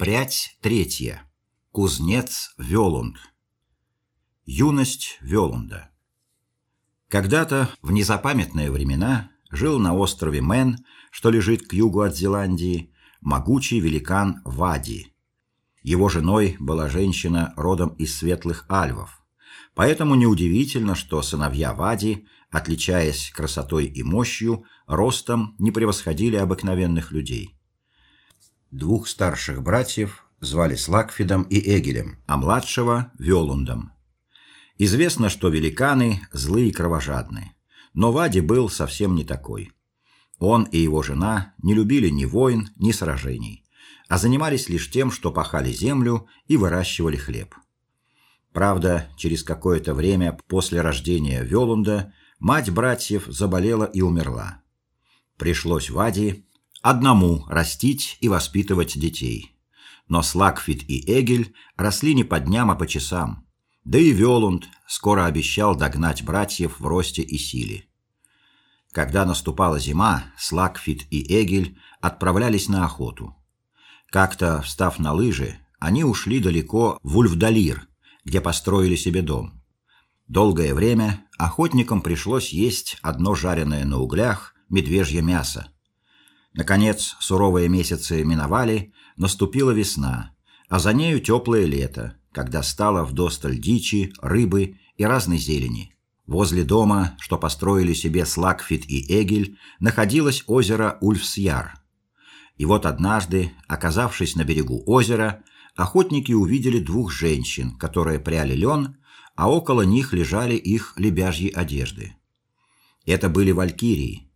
Прядь третья. Кузнец Вёлунд. Юность Вёлунда. Когда-то в незапамятные времена жил на острове Мэн, что лежит к югу от Зеландии, могучий великан Вади. Его женой была женщина родом из светлых альвов. Поэтому неудивительно, что сыновья Вади, отличаясь красотой и мощью, ростом не превосходили обыкновенных людей. Двух старших братьев звали Слакфидом и Эгелем, а младшего Вёлундом. Известно, что великаны злые и кровожадные, но Вади был совсем не такой. Он и его жена не любили ни войн, ни сражений, а занимались лишь тем, что пахали землю и выращивали хлеб. Правда, через какое-то время после рождения Вёлунда мать братьев заболела и умерла. Пришлось Вади одному растить и воспитывать детей. Но Слакфит и Эгель росли не по дням, а по часам. Да и Вёлунд скоро обещал догнать братьев в росте и силе. Когда наступала зима, Слакфит и Эгель отправлялись на охоту. Как-то, встав на лыжи, они ушли далеко в Ульфдалир, где построили себе дом. Долгое время охотникам пришлось есть одно жареное на углях медвежье мясо, Наконец, суровые месяцы миновали, наступила весна, а за нею теплое лето, когда стало вдосталь дичи, рыбы и разной зелени. Возле дома, что построили себе Слакфит и Эгель, находилось озеро Ульфсяр. И вот однажды, оказавшись на берегу озера, охотники увидели двух женщин, которые пряли лен, а около них лежали их лебяжьи одежды. Это были валькирии,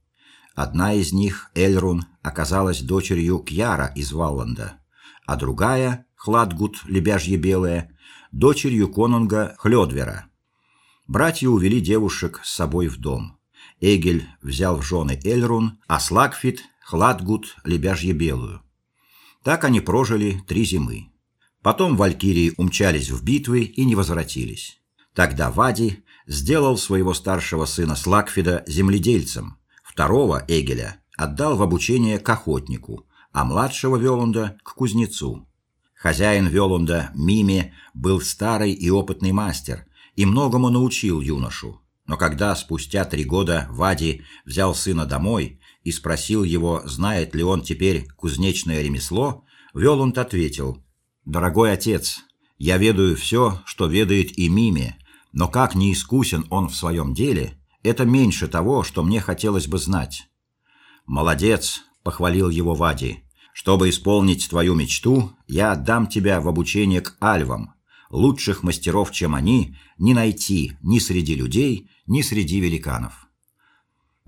Одна из них, Эльрун, оказалась дочерью Кьяра из Валланда, а другая, Хладгут, лебяжье белая, дочерью конунга Хлёдвера. Братья увели девушек с собой в дом. Эгель взял в жены Эльрун, а Слагфит Хладгут лебяжье белую. Так они прожили три зимы. Потом валькирии умчались в битвы и не возвратились. Тогда Вади сделал своего старшего сына Слагфида земледельцем, Второго Эгеля отдал в обучение к охотнику, а младшего Велунда к кузнецу. Хозяин Велунда Мими был старый и опытный мастер и многому научил юношу. Но когда спустя три года Вади взял сына домой и спросил его, знает ли он теперь кузнечное ремесло, Велунд ответил: "Дорогой отец, я ведаю все, что ведает и Мими, но как не искусен он в своем деле, это меньше того, что мне хотелось бы знать. Молодец, похвалил его Вади. Чтобы исполнить твою мечту, я отдам тебя в обучение к альвам. Лучших мастеров, чем они, не найти ни среди людей, ни среди великанов.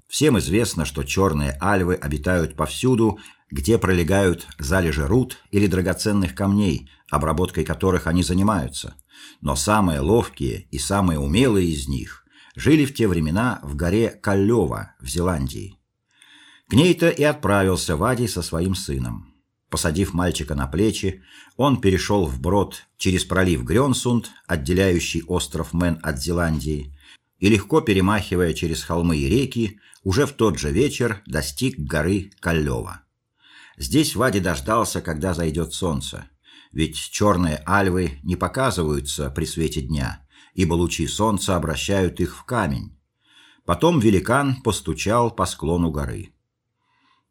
Всем известно, что черные альвы обитают повсюду, где пролегают залежи руд или драгоценных камней, обработкой которых они занимаются. Но самые ловкие и самые умелые из них жили в те времена в горе Каллёва в Зеландии. К ней-то и отправился Вади со своим сыном. Посадив мальчика на плечи, он перешел вброд через пролив Грёнсунд, отделяющий остров Мэн от Зеландии, и легко перемахивая через холмы и реки, уже в тот же вечер достиг горы Каллёва. Здесь Вади дождался, когда зайдет солнце, ведь черные альвы не показываются при свете дня ибо лучи солнца обращают их в камень. Потом великан постучал по склону горы.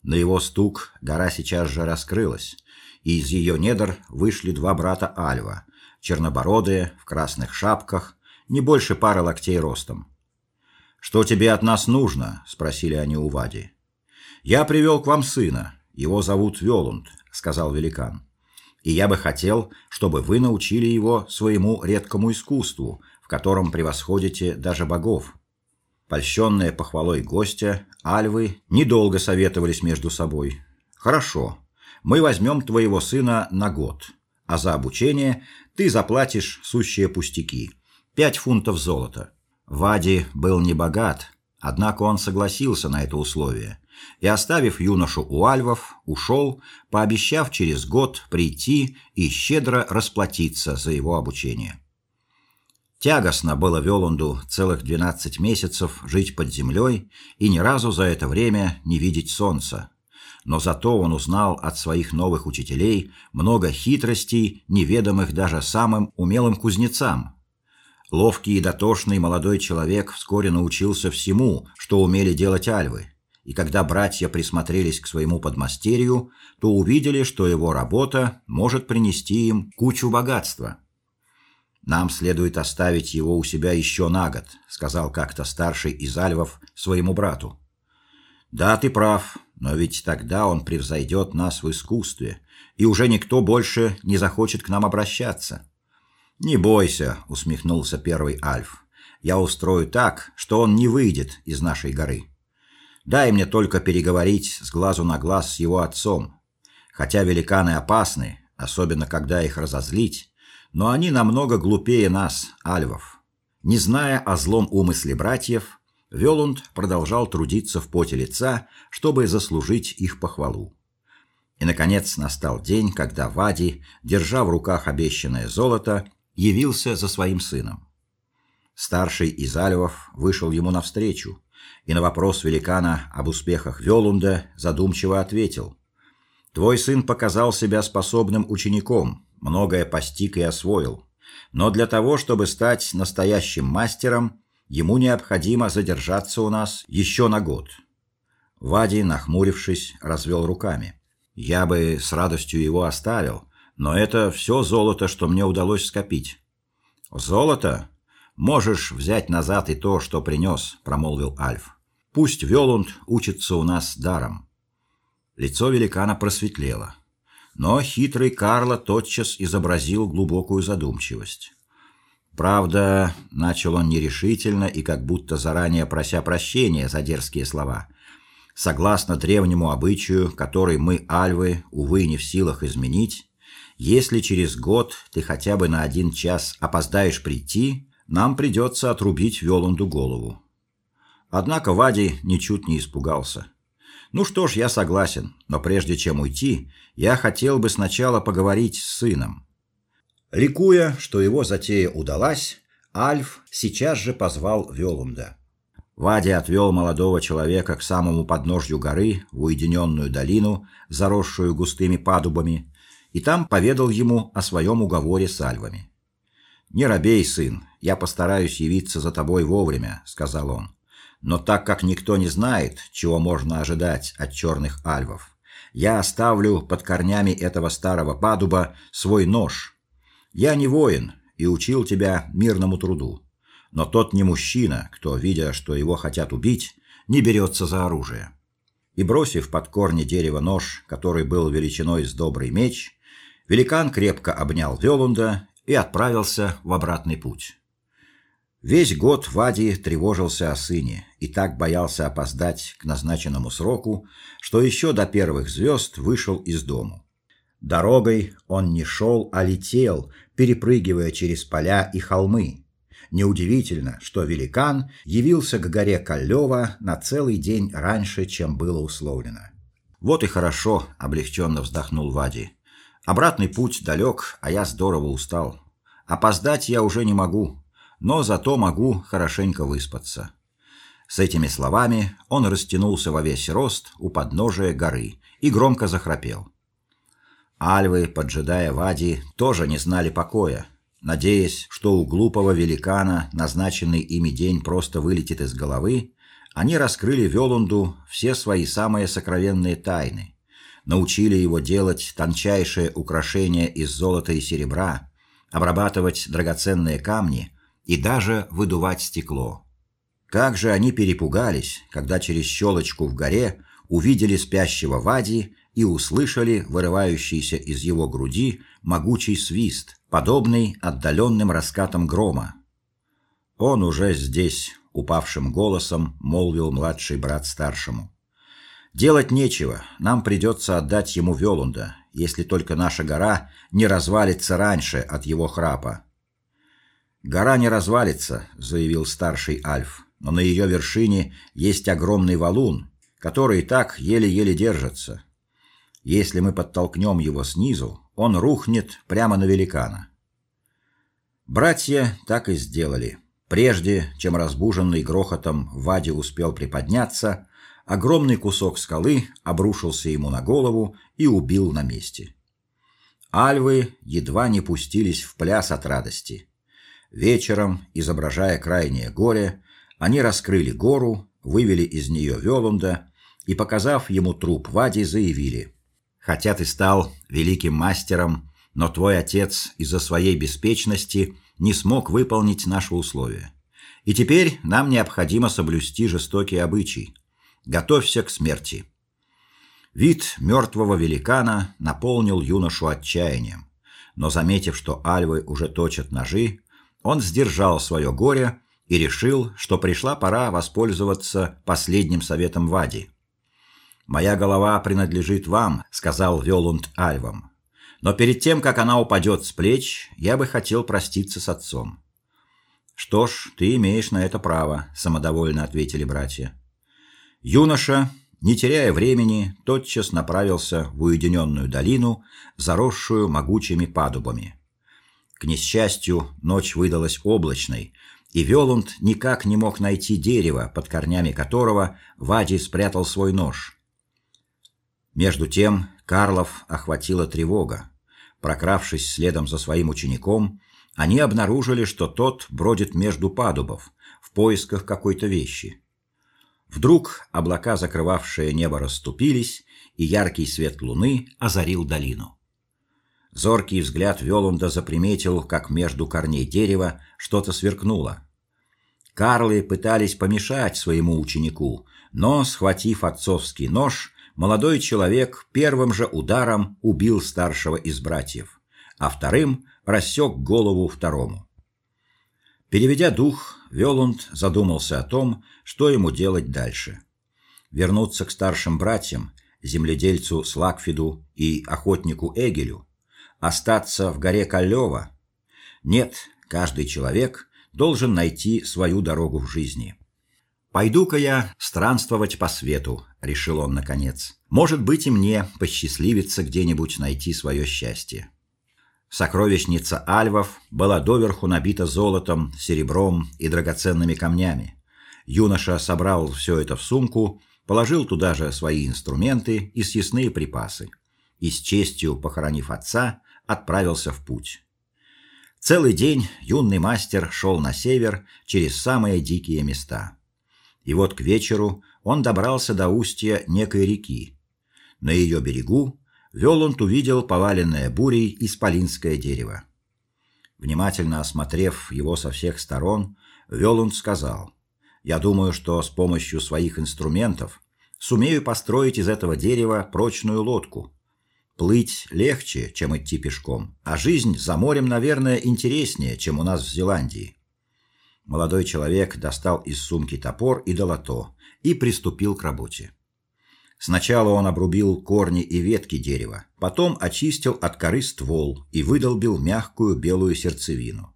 На его стук гора сейчас же раскрылась, и из ее недр вышли два брата Альва, чернобородые, в красных шапках, не больше пары локтей ростом. Что тебе от нас нужно? спросили они у Вади. Я привел к вам сына. Его зовут Велунд, сказал великан. И я бы хотел, чтобы вы научили его своему редкому искусству, в котором превосходите даже богов. Польщенные похвалой гостя, альвы недолго советовались между собой. Хорошо. Мы возьмем твоего сына на год, а за обучение ты заплатишь сущие пустяки пять фунтов золота. Вади был не богат, однако он согласился на это условие и, оставив юношу у альвов, ушел, пообещав через год прийти и щедро расплатиться за его обучение. Тягостно было Велунду целых 12 месяцев жить под землей и ни разу за это время не видеть солнца. но зато он узнал от своих новых учителей много хитростей, неведомых даже самым умелым кузнецам. Ловкий и дотошный молодой человек вскоре научился всему, что умели делать альвы. И когда братья присмотрелись к своему подмастерью, то увидели, что его работа может принести им кучу богатства. Нам следует оставить его у себя еще на год, сказал как-то старший из альвов своему брату. Да, ты прав, но ведь тогда он превзойдет нас в искусстве, и уже никто больше не захочет к нам обращаться. Не бойся, усмехнулся первый альф. Я устрою так, что он не выйдет из нашей горы. Дай мне только переговорить с глазу на глаз с его отцом. Хотя великаны опасны, особенно когда их разозлить, но они намного глупее нас, альвов. Не зная о злом умысле братьев, Велунд продолжал трудиться в поте лица, чтобы заслужить их похвалу. И наконец настал день, когда Вади, держа в руках обещанное золото, явился за своим сыном. Старший из альвов вышел ему навстречу, и на вопрос великана об успехах Велунда задумчиво ответил: "Твой сын показал себя способным учеником, многое постиг и освоил, но для того, чтобы стать настоящим мастером, ему необходимо задержаться у нас еще на год". Вади, нахмурившись, развел руками. "Я бы с радостью его оставил, но это все золото, что мне удалось скопить". "Золото? Можешь взять назад и то, что принес», — промолвил Альф. Пусть Велунд учится у нас даром. Лицо великана просветлело, но хитрый Карло тотчас изобразил глубокую задумчивость. Правда, начал он нерешительно и как будто заранее прося прощения за дерзкие слова. Согласно древнему обычаю, который мы альвы увы не в силах изменить, если через год ты хотя бы на один час опоздаешь прийти, нам придется отрубить Велунду голову. Однако Вади ничуть не испугался. Ну что ж, я согласен, но прежде чем уйти, я хотел бы сначала поговорить с сыном. Ликуя, что его затея удалась, Альф сейчас же позвал Велунда. Вади отвел молодого человека к самому подножью горы, в уединенную долину, заросшую густыми падубами, и там поведал ему о своем уговоре с альвами. "Не робей, сын, я постараюсь явиться за тобой вовремя", сказал он. Но так как никто не знает, чего можно ожидать от черных альвов, я оставлю под корнями этого старого падуба свой нож. Я не воин и учил тебя мирному труду. Но тот не мужчина, кто, видя, что его хотят убить, не берется за оружие. И бросив под корни дерева нож, который был величиной с добрый меч, великан крепко обнял Велунда и отправился в обратный путь. Весь год Вади тревожился о сыне и так боялся опоздать к назначенному сроку, что еще до первых звезд вышел из дому. Дорогой он не шел, а летел, перепрыгивая через поля и холмы. Неудивительно, что великан явился к горе Каллёва на целый день раньше, чем было условлено. Вот и хорошо, облегченно вздохнул Вади. Обратный путь далек, а я здорово устал. Опоздать я уже не могу но зато могу хорошенько выспаться. С этими словами он растянулся во весь рост у подножия горы и громко захрапел. Альвы, поджидая Вади, тоже не знали покоя, надеясь, что у глупого великана назначенный ими день просто вылетит из головы. Они раскрыли Велунду все свои самые сокровенные тайны, научили его делать тончайшие украшения из золота и серебра, обрабатывать драгоценные камни и даже выдувать стекло. Как же они перепугались, когда через щелочку в горе увидели спящего Вади и услышали вырывающийся из его груди могучий свист, подобный отдаленным раскатам грома. Он уже здесь, упавшим голосом молвил младший брат старшему. Делать нечего, нам придется отдать ему Велунда, если только наша гора не развалится раньше от его храпа. Гора не развалится, заявил старший Альф. Но на ее вершине есть огромный валун, который и так еле-еле держится. Если мы подтолкнем его снизу, он рухнет прямо на великана. Братья так и сделали. Прежде чем разбуженный грохотом Вади успел приподняться, огромный кусок скалы обрушился ему на голову и убил на месте. Альвы едва не пустились в пляс от радости. Вечером, изображая крайнее горе, они раскрыли гору, вывели из нее Велунда и, показав ему труп Вади, заявили: "Хотя ты стал великим мастером, но твой отец из-за своей беспечности не смог выполнить наши условия. И теперь нам необходимо соблюсти жестокий обычай. Готовься к смерти". Вид мертвого великана наполнил юношу отчаянием, но заметив, что альвы уже точат ножи, он сдержал свое горе и решил, что пришла пора воспользоваться последним советом Вади. Моя голова принадлежит вам, сказал Вёлунд альвам. Но перед тем, как она упадет с плеч, я бы хотел проститься с отцом. Что ж, ты имеешь на это право, самодовольно ответили братья. Юноша не теряя времени, тотчас направился в уединенную долину, заросшую могучими падубами. К несчастью, ночь выдалась облачной, и Велунд никак не мог найти дерево, под корнями которого Вади спрятал свой нож. Между тем Карлов охватила тревога. Прокравшись следом за своим учеником, они обнаружили, что тот бродит между падубов в поисках какой-то вещи. Вдруг облака, закрывавшие небо, расступились, и яркий свет луны озарил долину. Зоркий взгляд Велунда заприметил, как между корней дерева что-то сверкнуло. Карлы пытались помешать своему ученику, но, схватив отцовский нож, молодой человек первым же ударом убил старшего из братьев, а вторым рассек голову второму. Переведя дух, Велунд задумался о том, что ему делать дальше. Вернуться к старшим братьям, земледельцу Слакфиду и охотнику Эгелю, остаться в горе Каллёва? Нет, каждый человек должен найти свою дорогу в жизни. Пойду-ка я странствовать по свету, решил он наконец. Может быть, и мне посчастливится где-нибудь найти свое счастье. Сокровищница альвов была доверху набита золотом, серебром и драгоценными камнями. Юноша собрал все это в сумку, положил туда же свои инструменты и съестные припасы. И с честью похоронив отца, отправился в путь. Целый день юный мастер шел на север через самые дикие места. И вот к вечеру он добрался до устья некой реки. На ее берегу Велунд увидел поваленное бурей исполинское дерево. Внимательно осмотрев его со всех сторон, Велунд сказал: "Я думаю, что с помощью своих инструментов сумею построить из этого дерева прочную лодку. Плыть легче, чем идти пешком, а жизнь за морем, наверное, интереснее, чем у нас в Зеландии". Молодой человек достал из сумки топор и долото и приступил к работе. Сначала он обрубил корни и ветки дерева, потом очистил от коры ствол и выдолбил мягкую белую сердцевину.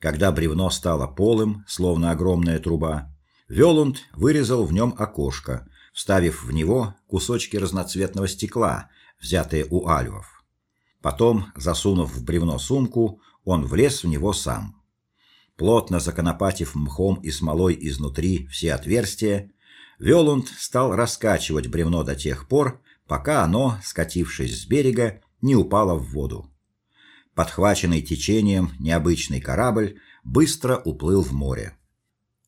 Когда бревно стало полым, словно огромная труба, Велунд вырезал в нем окошко, вставив в него кусочки разноцветного стекла, взятые у альвов. Потом, засунув в бревно сумку, он влез в него сам. Плотно законопатив мхом и смолой изнутри все отверстия, Велунд стал раскачивать бревно до тех пор, пока оно, скатившись с берега, не упало в воду. Подхваченный течением необычный корабль быстро уплыл в море.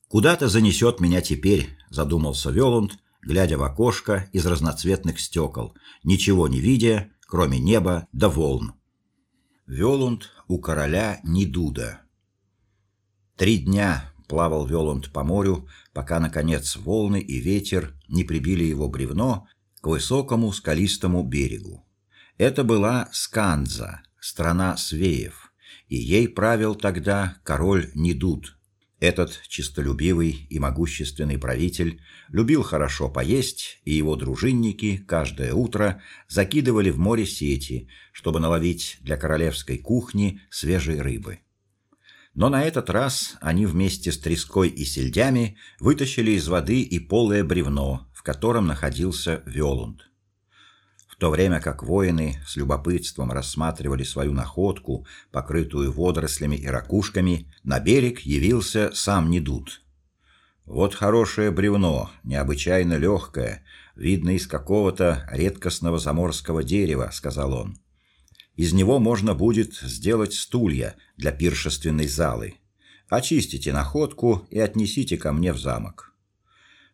Куда-то занесет меня теперь, задумался Велунд, глядя в окошко из разноцветных стекол, ничего не видя, кроме неба да волн. Велунд у короля Нидуда. Три дня плавал Велунд по морю, пока наконец волны и ветер не прибили его бревно к высокому скалистому берегу. Это была Сканза, страна свеев, и ей правил тогда король Нидуд. Этот честолюбивый и могущественный правитель любил хорошо поесть, и его дружинники каждое утро закидывали в море сети, чтобы наловить для королевской кухни свежей рыбы. Но на этот раз они вместе с треской и сельдями вытащили из воды и полое бревно, в котором находился Велунд. То время как воины с любопытством рассматривали свою находку, покрытую водорослями и ракушками, на берег явился сам Недут. Вот хорошее бревно, необычайно легкое, видно из какого-то редкостного заморского дерева, сказал он. Из него можно будет сделать стулья для пиршественной залы. Очистите находку и отнесите ко мне в замок.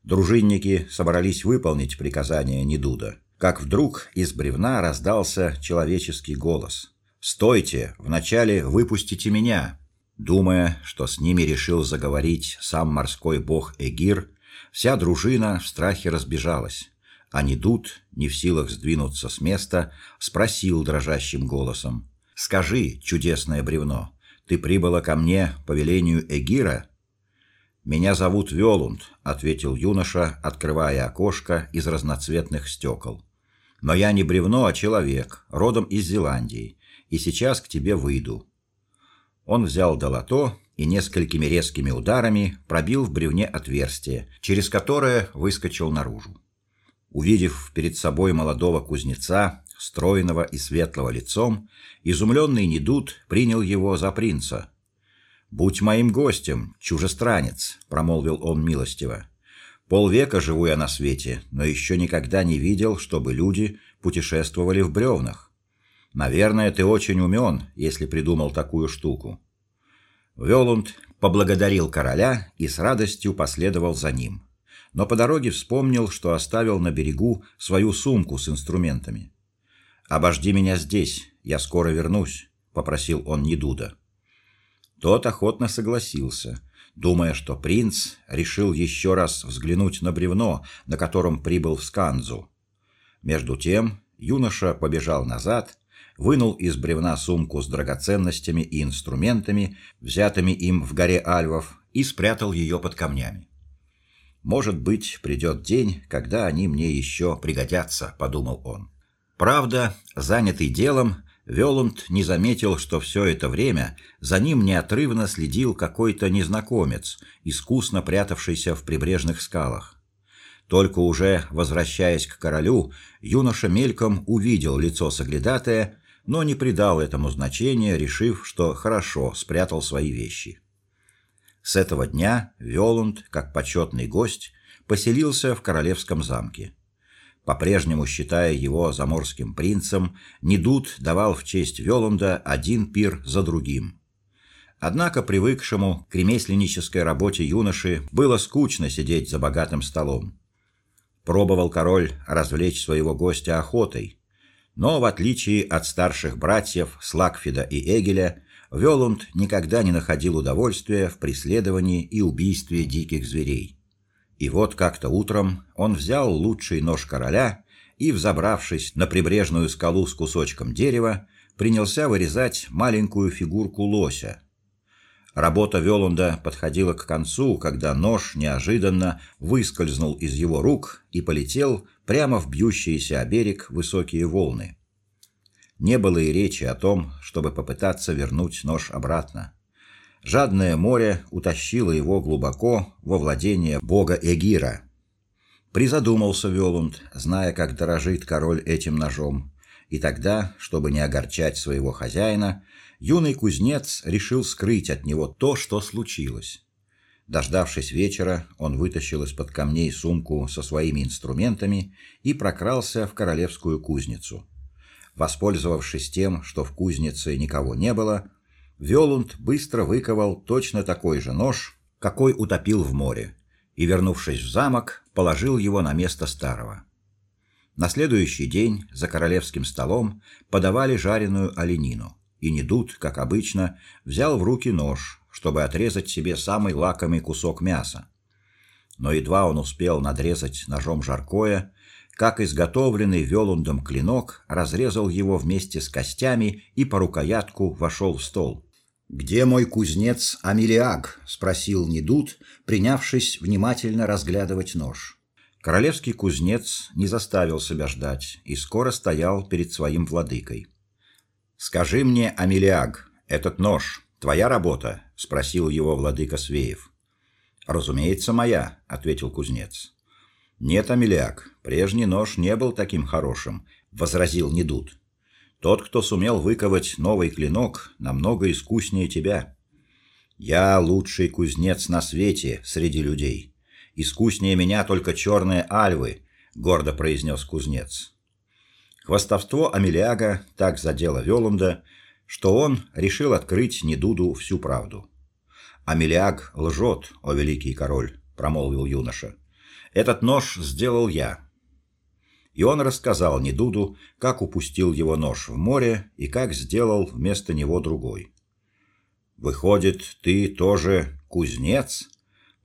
Дружинники собрались выполнить приказание Недуда, как вдруг из бревна раздался человеческий голос: "Стойте, вначале выпустите меня". Думая, что с ними решил заговорить сам морской бог Эгир, вся дружина в страхе разбежалась. А Недут, не в силах сдвинуться с места, спросил дрожащим голосом: "Скажи, чудесное бревно, ты прибыла ко мне по велению Эгира?" "Меня зовут Велунд", ответил юноша, открывая окошко из разноцветных стекол. "Но я не бревно, а человек, родом из Зеландии, и сейчас к тебе выйду. Он взял долото и несколькими резкими ударами пробил в бревне отверстие, через которое выскочил наружу. Увидев перед собой молодого кузнеца, стройного и светлого лицом, изумленный Недут принял его за принца. "Будь моим гостем, чужестранец", промолвил он милостиво. "Полвека живу я на свете, но еще никогда не видел, чтобы люди путешествовали в бревнах. Наверное, ты очень умен, если придумал такую штуку. Велунд поблагодарил короля и с радостью последовал за ним. Но по дороге вспомнил, что оставил на берегу свою сумку с инструментами. Обожди меня здесь, я скоро вернусь, попросил он Недуда. Тот охотно согласился, думая, что принц решил еще раз взглянуть на бревно, на котором прибыл в Сканзу. Между тем, юноша побежал назад вынул из бревна сумку с драгоценностями и инструментами, взятыми им в горе Альвов, и спрятал ее под камнями. Может быть, придет день, когда они мне еще пригодятся, подумал он. Правда, занятый делом, Велунд не заметил, что все это время за ним неотрывно следил какой-то незнакомец, искусно прятавшийся в прибрежных скалах. Только уже возвращаясь к королю, юноша мельком увидел лицо соглядатая но не придал этому значения, решив, что хорошо спрятал свои вещи. С этого дня Велунд, как почетный гость, поселился в королевском замке. По-прежнему считая его заморским принцем, Недут давал в честь Велунда один пир за другим. Однако привыкшему к ремесленнической работе юноши было скучно сидеть за богатым столом. Пробовал король развлечь своего гостя охотой, но в отличие от старших братьев Слакфида и Эгеля, Велунд никогда не находил удовольствия в преследовании и убийстве диких зверей. И вот как-то утром он взял лучший нож короля и, взобравшись на прибрежную скалу с кусочком дерева, принялся вырезать маленькую фигурку лося. Работа Велунда подходила к концу, когда нож неожиданно выскользнул из его рук и полетел прямо в бьющиеся о берег высокие волны. Не было и речи о том, чтобы попытаться вернуть нож обратно. Жадное море утащило его глубоко во владение бога Эгира. Призадумался Велунд, зная, как дорожит король этим ножом, и тогда, чтобы не огорчать своего хозяина, юный кузнец решил скрыть от него то, что случилось. Дождавшись вечера, он вытащил из-под камней сумку со своими инструментами и прокрался в королевскую кузницу. Воспользовавшись тем, что в кузнице никого не было, Велунд быстро выковал точно такой же нож, какой утопил в море, и, вернувшись в замок, положил его на место старого. На следующий день за королевским столом подавали жареную оленину и Недут, как обычно, взял в руки нож, чтобы отрезать себе самый лакомый кусок мяса. Но едва он успел надрезать ножом жаркое, как изготовленный Велундом клинок разрезал его вместе с костями и по рукоятку вошел в стол. Где мой кузнец Амилиаг? спросил Недут, принявшись внимательно разглядывать нож. Королевский кузнец не заставил себя ждать и скоро стоял перед своим владыкой. Скажи мне, Амелиаг, этот нож твоя работа? спросил его владыка Свеев. Разумеется, моя, ответил кузнец. Нет, Амелиаг, прежний нож не был таким хорошим, возразил Недут. Тот, кто сумел выковать новый клинок, намного искуснее тебя. Я лучший кузнец на свете среди людей, Искуснее меня только черные альвы, гордо произнес кузнец. Хвастовство Амелиага так задело Велунда, что он решил открыть Недуду всю правду. Амелиаг лжет, о великий король, промолвил юноша. Этот нож сделал я. И он рассказал Недуду, как упустил его нож в море и как сделал вместо него другой. Выходит, ты тоже кузнец?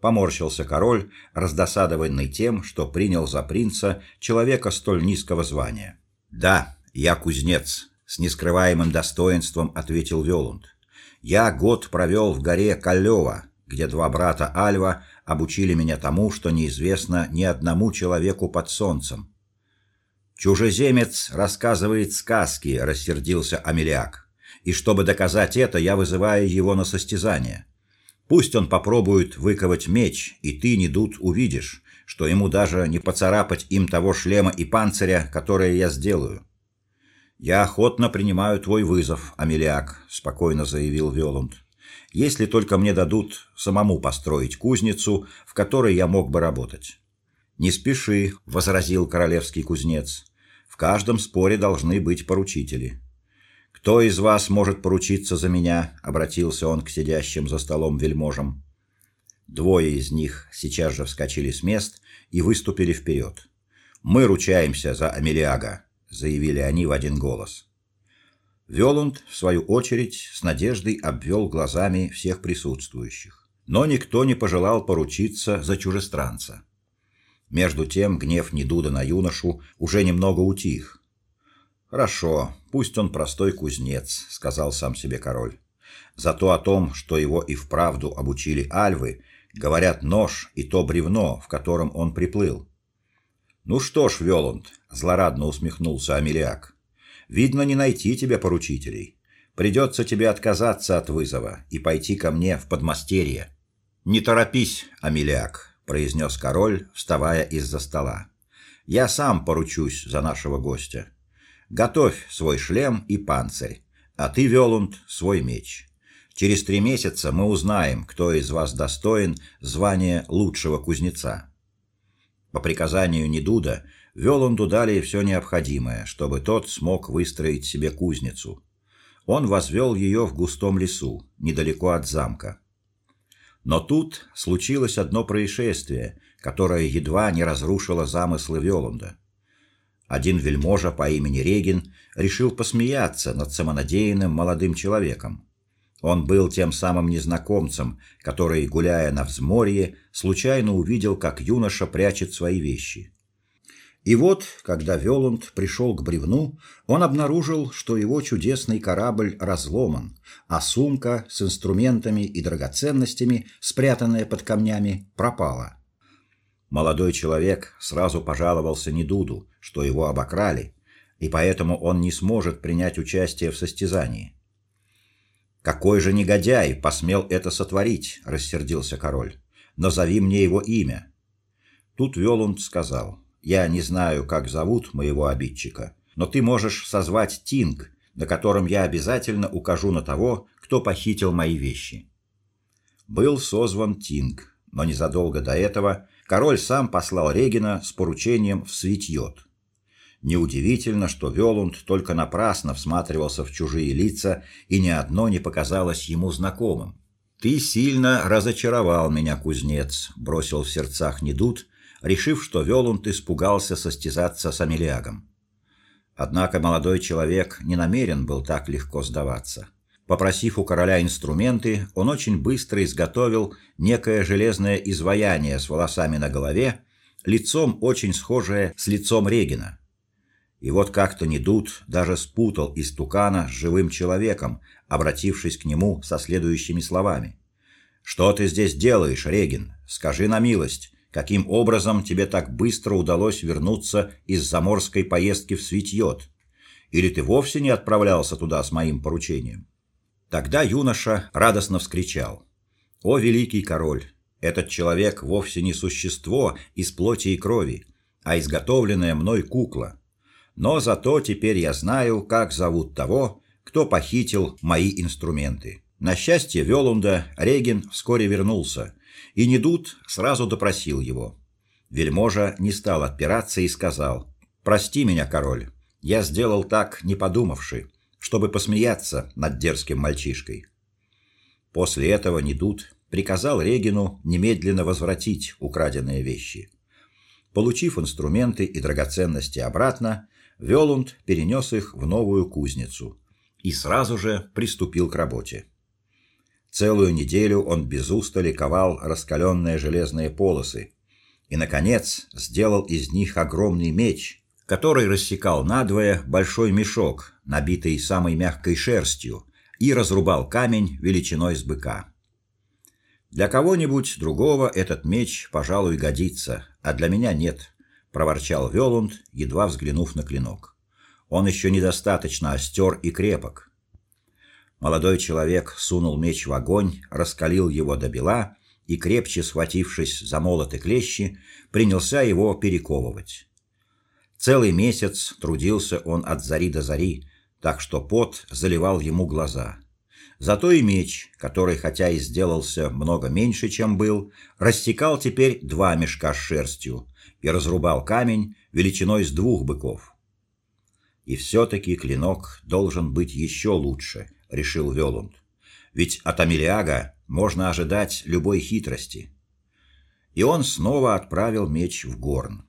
Поморщился король, раздосадованный тем, что принял за принца человека столь низкого звания. Да, я кузнец, с нескрываемым достоинством ответил Велунд. Я год провел в горе Каллёва, где два брата Альва обучили меня тому, что неизвестно ни одному человеку под солнцем. Чужеземец рассказывает сказки, рассердился Амелиак. И чтобы доказать это, я вызываю его на состязание. Пусть он попробует выковать меч, и ты, не Недут, увидишь, что ему даже не поцарапать им того шлема и панциря, которые я сделаю. Я охотно принимаю твой вызов, Амелиак, спокойно заявил Велунд. Если только мне дадут самому построить кузницу, в которой я мог бы работать. Не спеши, возразил королевский кузнец. В каждом споре должны быть поручители. Кто из вас может поручиться за меня? обратился он к сидящим за столом вельможам. Двое из них сейчас же вскочили с мест и выступили вперед. Мы ручаемся за Амелиага, заявили они в один голос. Велунд в свою очередь с надеждой обвел глазами всех присутствующих, но никто не пожелал поручиться за чужестранца. Между тем гнев Недуда на юношу уже немного утих. Хорошо, пусть он простой кузнец, сказал сам себе король. Зато о том, что его и вправду обучили альвы, говорят нож и то бревно, в котором он приплыл. Ну что ж, Велунд, злорадно усмехнулся Амелиак. Видно, не найти тебе поручителей. Придется тебе отказаться от вызова и пойти ко мне в подмастерье. Не торопись, Амелиак, произнес король, вставая из-за стола. Я сам поручусь за нашего гостя. Готовь свой шлем и панцирь, а ты, Велунд, свой меч. Через три месяца мы узнаем, кто из вас достоин звания лучшего кузнеца. По приказанию Недуда Велунду дали все необходимое, чтобы тот смог выстроить себе кузницу. Он возвел ее в густом лесу, недалеко от замка. Но тут случилось одно происшествие, которое едва не разрушило замыслы Велунда. Один вельможа по имени Регин решил посмеяться над самонадеянным молодым человеком. Он был тем самым незнакомцем, который, гуляя на взморье, случайно увидел, как юноша прячет свои вещи. И вот, когда Велунд пришел к бревну, он обнаружил, что его чудесный корабль разломан, а сумка с инструментами и драгоценностями, спрятанная под камнями, пропала. Молодой человек сразу пожаловался Недуду, что его обокрали, и поэтому он не сможет принять участие в состязании. Какой же негодяй посмел это сотворить, рассердился король. Назови мне его имя. Тут Велунд сказал: "Я не знаю, как зовут моего обидчика, но ты можешь созвать Тинг, на котором я обязательно укажу на того, кто похитил мои вещи". Был созван Тинг, но незадолго до этого король сам послал Регина с поручением в Светьёт. Неудивительно, что Велунд только напрасно всматривался в чужие лица, и ни одно не показалось ему знакомым. Ты сильно разочаровал меня, кузнец, бросил в сердцах Недут, решив, что Велунд испугался состязаться с Амелиагом. Однако молодой человек не намерен был так легко сдаваться. Попросив у короля инструменты, он очень быстро изготовил некое железное изваяние с волосами на голове, лицом очень схожее с лицом Регина. И вот как-то Недут даже спутал истукана с живым человеком, обратившись к нему со следующими словами: "Что ты здесь делаешь, Регин? Скажи на милость, каким образом тебе так быстро удалось вернуться из заморской поездки в Светьёт? Или ты вовсе не отправлялся туда с моим поручением?" Тогда юноша радостно вскричал: "О великий король, этот человек вовсе не существо из плоти и крови, а изготовленная мной кукла. Но зато теперь я знаю, как зовут того, кто похитил мои инструменты. На счастье Велунда Реген вскоре вернулся, И Недут сразу допросил его. Вельможа не стал отпираться и сказал: "Прости меня, король. Я сделал так, не подумавши, чтобы посмеяться над дерзким мальчишкой". После этого Недут приказал Регину немедленно возвратить украденные вещи. Получив инструменты и драгоценности обратно, Велунд перенес их в новую кузницу и сразу же приступил к работе. Целую неделю он без устали ковал раскаленные железные полосы и наконец сделал из них огромный меч, который рассекал надвое большой мешок, набитый самой мягкой шерстью, и разрубал камень величиной с быка. Для кого-нибудь другого этот меч, пожалуй, годится, а для меня нет, проворчал Велунд, едва взглянув на клинок. Он еще недостаточно остер и крепок. Молодой человек сунул меч в огонь, раскалил его до бела и крепче схватившись за молот и клещи, принялся его перековывать. Целый месяц трудился он от зари до зари, так что пот заливал ему глаза. Зато и меч, который хотя и сделался много меньше, чем был, растекал теперь два мешка с шерстью и разрубал камень величиной с двух быков. И все таки клинок должен быть еще лучше, решил Велунд. Ведь от Амелиага можно ожидать любой хитрости. И он снова отправил меч в горн.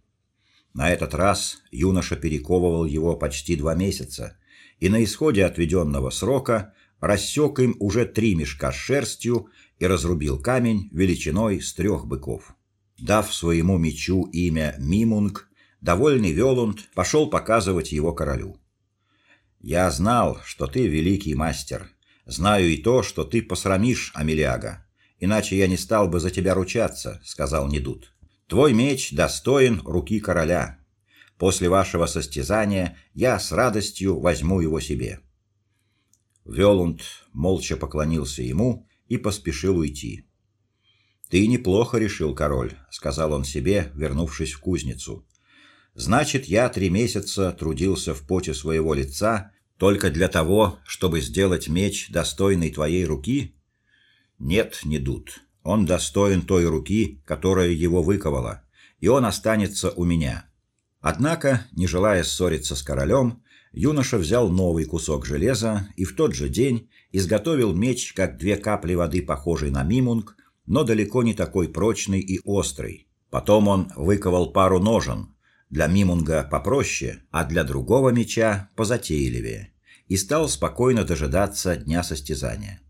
На этот раз юноша перековывал его почти два месяца, и на исходе отведенного срока рассек им уже три мешка с шерстью и разрубил камень величиной с трех быков. Дав своему мечу имя Мимунг, довольный Велунд пошел показывать его королю. Я знал, что ты великий мастер. Знаю и то, что ты посрамишь Амелиага. Иначе я не стал бы за тебя ручаться, сказал Недут. Твой меч достоин руки короля. После вашего состязания я с радостью возьму его себе. Велунд молча поклонился ему и поспешил уйти. Ты неплохо решил, король, сказал он себе, вернувшись в кузницу. Значит, я три месяца трудился в поте своего лица только для того, чтобы сделать меч достойный твоей руки? Нет, не дут. Он достоин той руки, которая его выковала, и он останется у меня. Однако, не желая ссориться с королем, юноша взял новый кусок железа и в тот же день изготовил меч, как две капли воды, похожий на мимунг, но далеко не такой прочный и острый. Потом он выковал пару ножен, для мимунга попроще, а для другого меча позатейливее, и стал спокойно дожидаться дня состязания.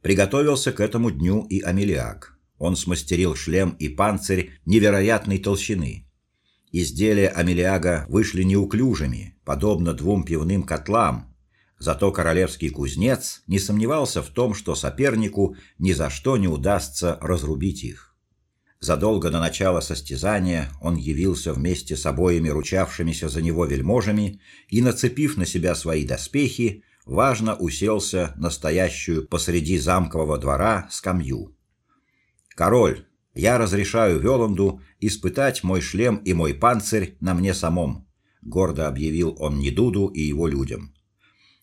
Приготовился к этому дню и Амелиак. Он смастерил шлем и панцирь невероятной толщины. Изделия Амелиага вышли неуклюжими, подобно двум пивным котлам. Зато королевский кузнец не сомневался в том, что сопернику ни за что не удастся разрубить их. Задолго до начала состязания он явился вместе с обоими ручавшимися за него вельможами и, нацепив на себя свои доспехи, важно уселся на стоящую посреди замкового двора скамью. Король, я разрешаю Веланду испытать мой шлем и мой панцирь на мне самом, гордо объявил он Недуду и его людям.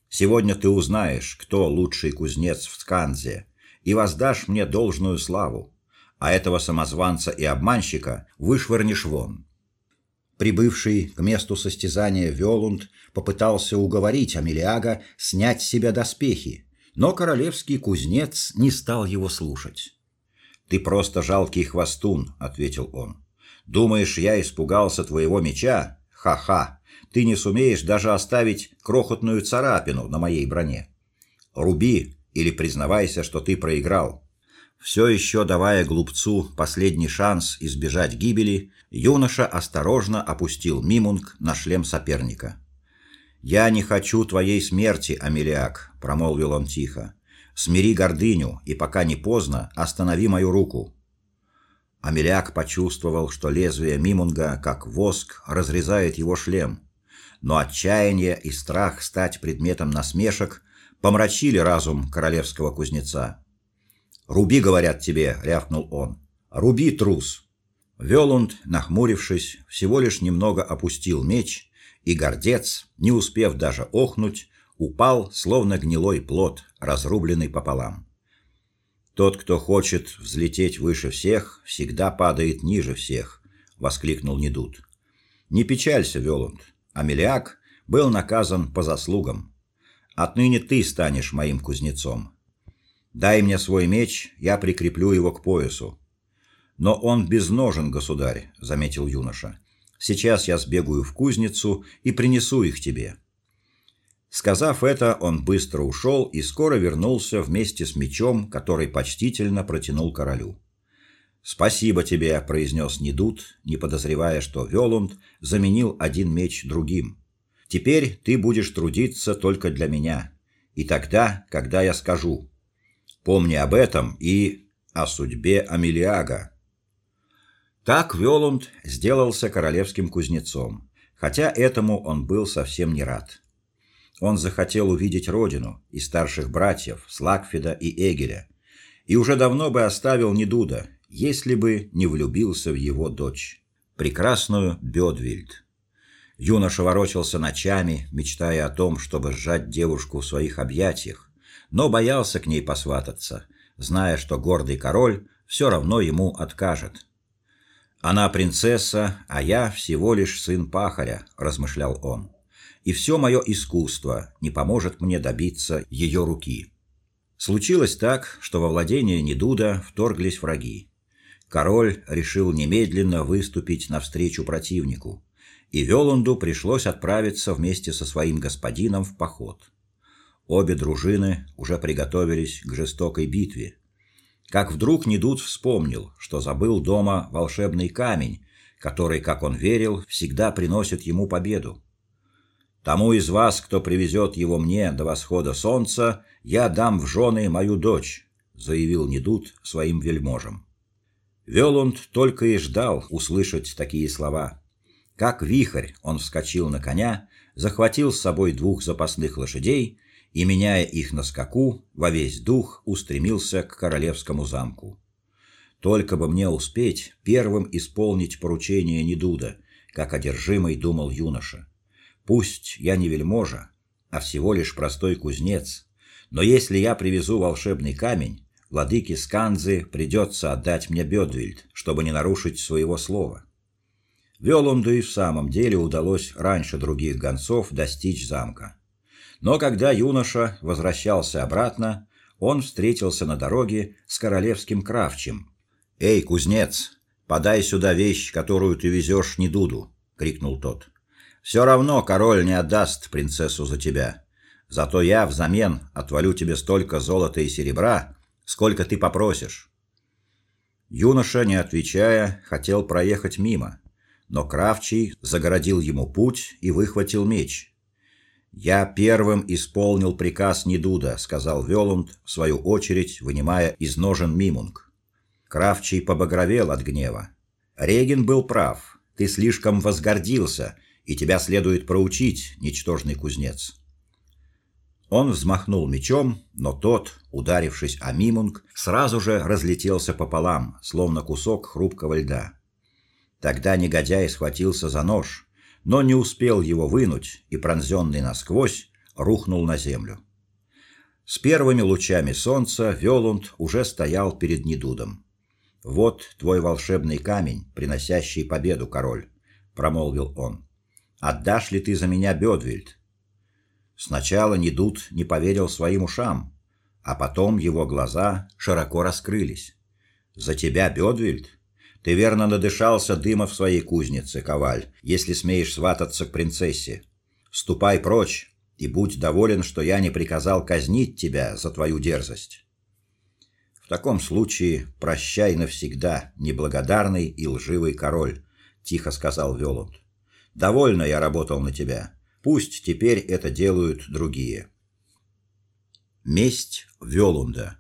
Сегодня ты узнаешь, кто лучший кузнец в Сканзе, и воздашь мне должную славу а этого самозванца и обманщика вышвырнешь вон. Прибывший к месту состязания Велунд попытался уговорить Амелиага снять с себя доспехи, но королевский кузнец не стал его слушать. Ты просто жалкий хвостун, ответил он. Думаешь, я испугался твоего меча? Ха-ха. Ты не сумеешь даже оставить крохотную царапину на моей броне. Руби или признавайся, что ты проиграл. Все еще давая глупцу последний шанс избежать гибели, юноша осторожно опустил мимунг на шлем соперника. Я не хочу твоей смерти, Амелиак, промолвил он тихо. Смири гордыню и пока не поздно, останови мою руку. Амелиак почувствовал, что лезвие мимунга, как воск, разрезает его шлем. Но отчаяние и страх стать предметом насмешек помрачили разум королевского кузнеца. «Руби, говорят тебе», — рявкнул он. «Руби, трус!» Велунд, нахмурившись, всего лишь немного опустил меч, и гордец, не успев даже охнуть, упал, словно гнилой плод, разрубленный пополам. Тот, кто хочет взлететь выше всех, всегда падает ниже всех, воскликнул Недут. Не печалься, Велунд. Амелиак был наказан по заслугам. Отныне ты станешь моим кузнецом. Дай мне свой меч, я прикреплю его к поясу. Но он без ножен, государь, заметил юноша. Сейчас я сбегаю в кузницу и принесу их тебе. Сказав это, он быстро ушел и скоро вернулся вместе с мечом, который почтительно протянул королю. "Спасибо тебе", произнес Недут, не подозревая, что Велунд заменил один меч другим. "Теперь ты будешь трудиться только для меня, и тогда, когда я скажу. Помни об этом и о судьбе Амелиага". Так Велунд сделался королевским кузнецом, хотя этому он был совсем не рад. Он захотел увидеть родину и старших братьев Слакфида и Эгеля, и уже давно бы оставил Недуда, если бы не влюбился в его дочь, прекрасную Бёдвильд. Юноша ворочался ночами, мечтая о том, чтобы сжать девушку в своих объятиях, но боялся к ней посвататься, зная, что гордый король все равно ему откажет. Она принцесса, а я всего лишь сын пахаря, размышлял он и все мое искусство не поможет мне добиться ее руки. Случилось так, что во владение Недуда вторглись враги. Король решил немедленно выступить навстречу противнику, и Велунду пришлось отправиться вместе со своим господином в поход. Обе дружины уже приготовились к жестокой битве. Как вдруг Недуд вспомнил, что забыл дома волшебный камень, который, как он верил, всегда приносит ему победу. Тому из вас, кто привезет его мне до восхода солнца, я дам в жены мою дочь, заявил Недут своим вельможам. Велунд только и ждал услышать такие слова. Как вихрь, он вскочил на коня, захватил с собой двух запасных лошадей и, меняя их на скаку, во весь дух устремился к королевскому замку. Только бы мне успеть первым исполнить поручение Недуда, как одержимый думал юноша. Пусть я не вельможа, а всего лишь простой кузнец, но если я привезу волшебный камень, владыке Сканзы придется отдать мне Бёдвильд, чтобы не нарушить своего слова. Велунду и в самом деле удалось раньше других гонцов достичь замка. Но когда юноша возвращался обратно, он встретился на дороге с королевским кравчим. "Эй, кузнец, подай сюда вещь, которую ты везешь Недуду", крикнул тот. Все равно король не отдаст принцессу за тебя. Зато я взамен отвалю тебе столько золота и серебра, сколько ты попросишь. Юноша, не отвечая, хотел проехать мимо, но Кравчий загородил ему путь и выхватил меч. Я первым исполнил приказ Недуда, сказал Велунд, в свою очередь вынимая из ножен мимунг. Кравчий побагровел от гнева. Реген был прав. Ты слишком возгордился и тебя следует проучить, ничтожный кузнец. Он взмахнул мечом, но тот, ударившись о Мимунг, сразу же разлетелся пополам, словно кусок хрупкого льда. Тогда негодяй схватился за нож, но не успел его вынуть, и пронзенный насквозь рухнул на землю. С первыми лучами солнца Велунд уже стоял перед Недудом. Вот твой волшебный камень, приносящий победу, король, промолвил он. Отдашь ли ты за меня Бёдвильд? Сначала Недут не поверил своим ушам, а потом его глаза широко раскрылись. За тебя Бёдвильд? Ты верно надышался дыма в своей кузнице, коваль, если смеешь свататься к принцессе. Ступай прочь и будь доволен, что я не приказал казнить тебя за твою дерзость. В таком случае прощай навсегда, неблагодарный и лживый король, тихо сказал Велунд. Довольно я работал на тебя. Пусть теперь это делают другие. Месть Велунда.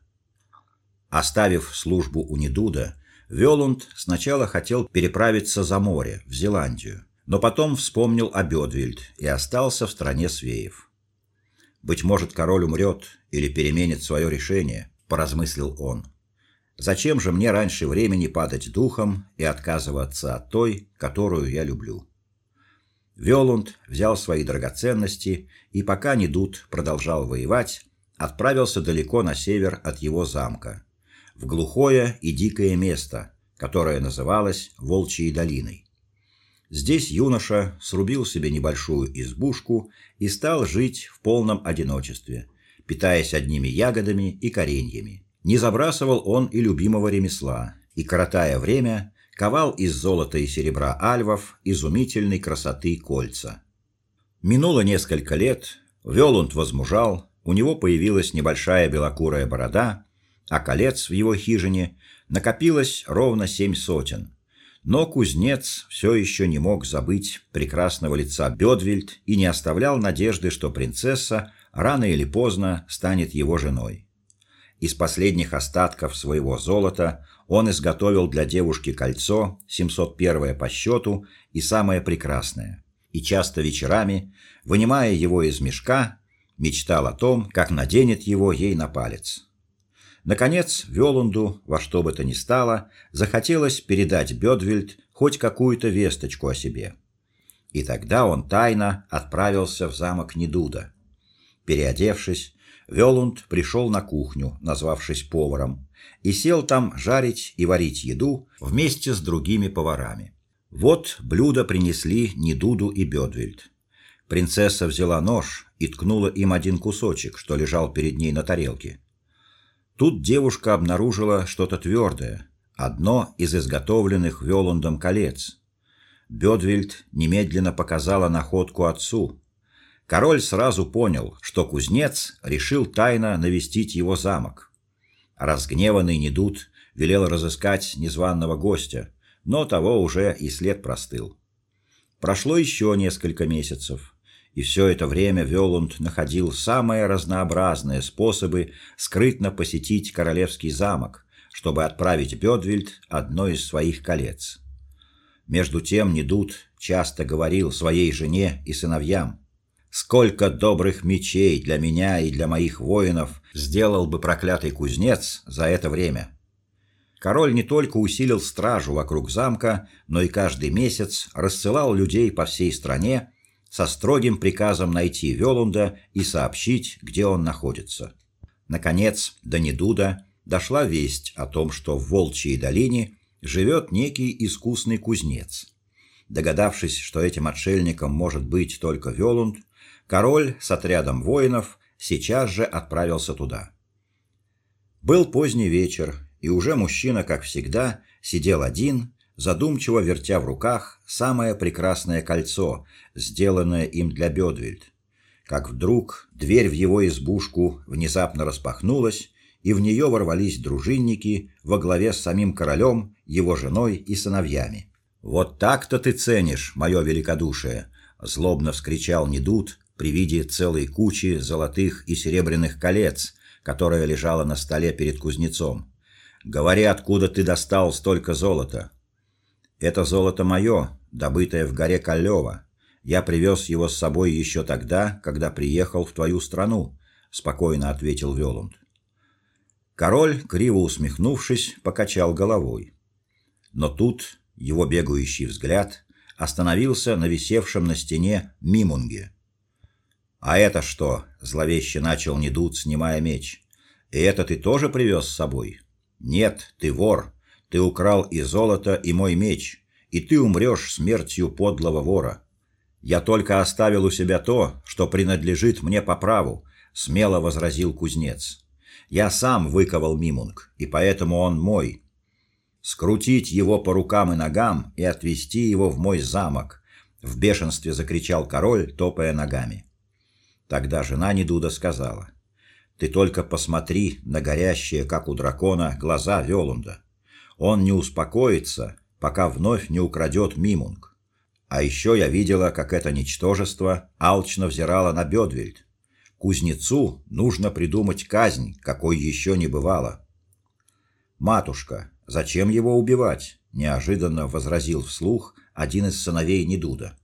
Оставив службу у Недуда, Велунд сначала хотел переправиться за море в Зеландию, но потом вспомнил о Бёдвильд и остался в стране свеев. Быть может, король умрет или переменит свое решение, поразмыслил он. Зачем же мне раньше времени падать духом и отказываться от той, которую я люблю? Велунд взял свои драгоценности и пока Недут продолжал воевать, отправился далеко на север от его замка. В глухое и дикое место, которое называлось Волчьей долиной. Здесь юноша срубил себе небольшую избушку и стал жить в полном одиночестве, питаясь одними ягодами и кореньями. Не забрасывал он и любимого ремесла, и коротая время ковал из золота и серебра альвов изумительной красоты кольца. Минуло несколько лет, Велунд возмужал, у него появилась небольшая белокурая борода, а колец в его хижине накопилось ровно семь сотен. Но кузнец все еще не мог забыть прекрасного лица Бедвильд и не оставлял надежды, что принцесса рано или поздно станет его женой. Из последних остатков своего золота он изготовил для девушки кольцо, 701 по счету и самое прекрасное. И часто вечерами, вынимая его из мешка, мечтал о том, как наденет его ей на палец. Наконец, Велунду во что бы то ни стало захотелось передать Бедвильд хоть какую-то весточку о себе. И тогда он тайно отправился в замок Недуда. Переодевшись, Велунд пришел на кухню, назвавшись поваром, и сел там жарить и варить еду вместе с другими поварами. Вот блюда принесли Недуду и Бедвильд. Принцесса взяла нож и ткнула им один кусочек, что лежал перед ней на тарелке. Тут девушка обнаружила что-то твердое, одно из изготовленных Велундом колец. Бедвильд немедленно показала находку отцу. Король сразу понял, что кузнец решил тайно навестить его замок. Разгневанный Недуд велел разыскать незваного гостя, но того уже и след простыл. Прошло еще несколько месяцев и все это время Велунд находил самые разнообразные способы скрытно посетить королевский замок, чтобы отправить Бедвильд одно из своих колец. Между тем Недут часто говорил своей жене и сыновьям: "Сколько добрых мечей для меня и для моих воинов сделал бы проклятый кузнец за это время". Король не только усилил стражу вокруг замка, но и каждый месяц рассылал людей по всей стране со строгим приказом найти Велунда и сообщить, где он находится. Наконец, до Недуда дошла весть о том, что в Волчьей долине живет некий искусный кузнец. Догадавшись, что этим отшельником может быть только Велунд, король с отрядом воинов сейчас же отправился туда. Был поздний вечер, и уже мужчина, как всегда, сидел один задумчиво вертя в руках самое прекрасное кольцо, сделанное им для Бедвильд. Как вдруг дверь в его избушку внезапно распахнулась, и в нее ворвались дружинники во главе с самим королем, его женой и сыновьями. Вот так-то ты ценишь мое великодушие, злобно вскричал Недут при виде целой кучи золотых и серебряных колец, которая лежала на столе перед кузнецом. Говори, откуда ты достал столько золота? Это золото мое, добытое в горе Каллёва. Я привез его с собой еще тогда, когда приехал в твою страну, спокойно ответил Велунд. Король, криво усмехнувшись, покачал головой. Но тут его бегающий взгляд остановился на висевшем на стене мимунге. А это что? зловеще начал Недут, снимая меч. И это ты тоже привез с собой? Нет, ты вор. Ты украл и золото, и мой меч, и ты умрешь смертью подлого вора. Я только оставил у себя то, что принадлежит мне по праву, смело возразил кузнец. Я сам выковал Мимунг, и поэтому он мой. Скрутить его по рукам и ногам и отвезти его в мой замок, в бешенстве закричал король, топая ногами. Тогда жена Недуда сказала: "Ты только посмотри на горящие, как у дракона, глаза Велунда. Он не успокоится, пока вновь не украдет Мимунг. А еще я видела, как это ничтожество алчно взирало на Бедвельд. Кузнецу нужно придумать казнь, какой еще не бывало. Матушка, зачем его убивать? неожиданно возразил вслух один из сыновей Недуда.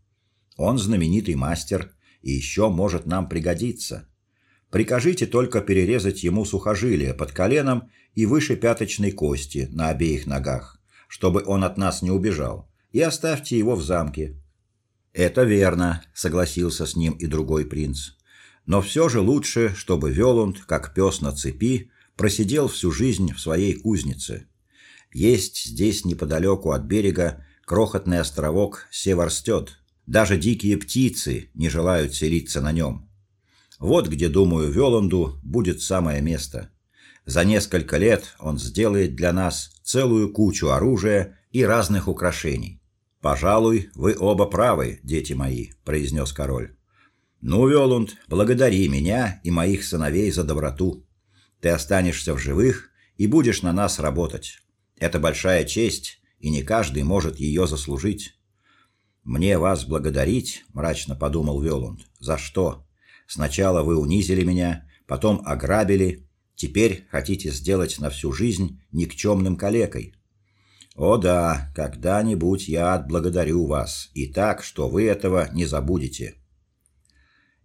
Он знаменитый мастер и еще может нам пригодиться. Прикажите только перерезать ему сухожилие под коленом и выше пяточной кости на обеих ногах, чтобы он от нас не убежал, и оставьте его в замке. Это верно, согласился с ним и другой принц. Но все же лучше, чтобы Велунд, как пес на цепи, просидел всю жизнь в своей кузнице. Есть здесь неподалеку от берега крохотный островок Северстёд. Даже дикие птицы не желают селиться на нем. Вот где, думаю, Веланду будет самое место. За несколько лет он сделает для нас целую кучу оружия и разных украшений. Пожалуй, вы оба правы, дети мои, произнес король. Ну, Велунд, благодари меня и моих сыновей за доброту. Ты останешься в живых и будешь на нас работать. Это большая честь, и не каждый может ее заслужить. Мне вас благодарить, мрачно подумал Велунд. За что? Сначала вы унизили меня, потом ограбили, теперь хотите сделать на всю жизнь никчемным калекой. О да, когда-нибудь я отблагодарю вас, и так, что вы этого не забудете.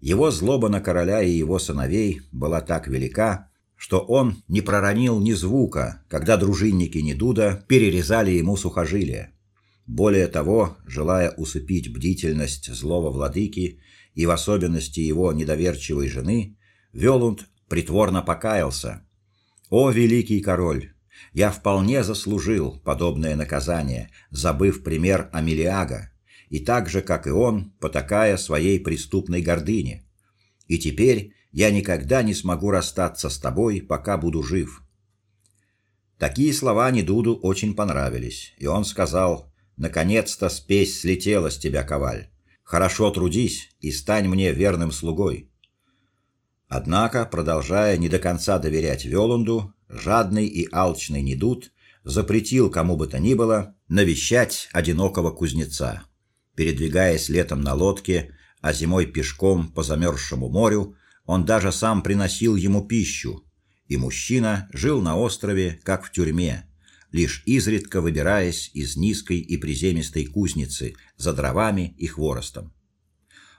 Его злоба на короля и его сыновей была так велика, что он не проронил ни звука, когда дружинники Недуда перерезали ему сухожилия. Более того, желая усыпить бдительность злого владыки и в особенности его недоверчивой жены, Велунд притворно покаялся. О великий король, я вполне заслужил подобное наказание, забыв пример Амилиага, и так же, как и он, потакая своей преступной гордыне. И теперь я никогда не смогу расстаться с тобой, пока буду жив. Такие слова Недуду очень понравились, и он сказал: "Наконец-то спесь слетела с тебя, коваль. Хорошо трудись и стань мне верным слугой". Однако, продолжая не до конца доверять Велунду, жадный и алчный Недуд запретил кому бы то ни было навещать одинокого кузнеца. Передвигаясь летом на лодке, а зимой пешком по замерзшему морю, он даже сам приносил ему пищу, и мужчина жил на острове как в тюрьме, лишь изредка выбираясь из низкой и приземистой кузницы за дровами и хворостом.